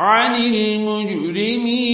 عن المجرمين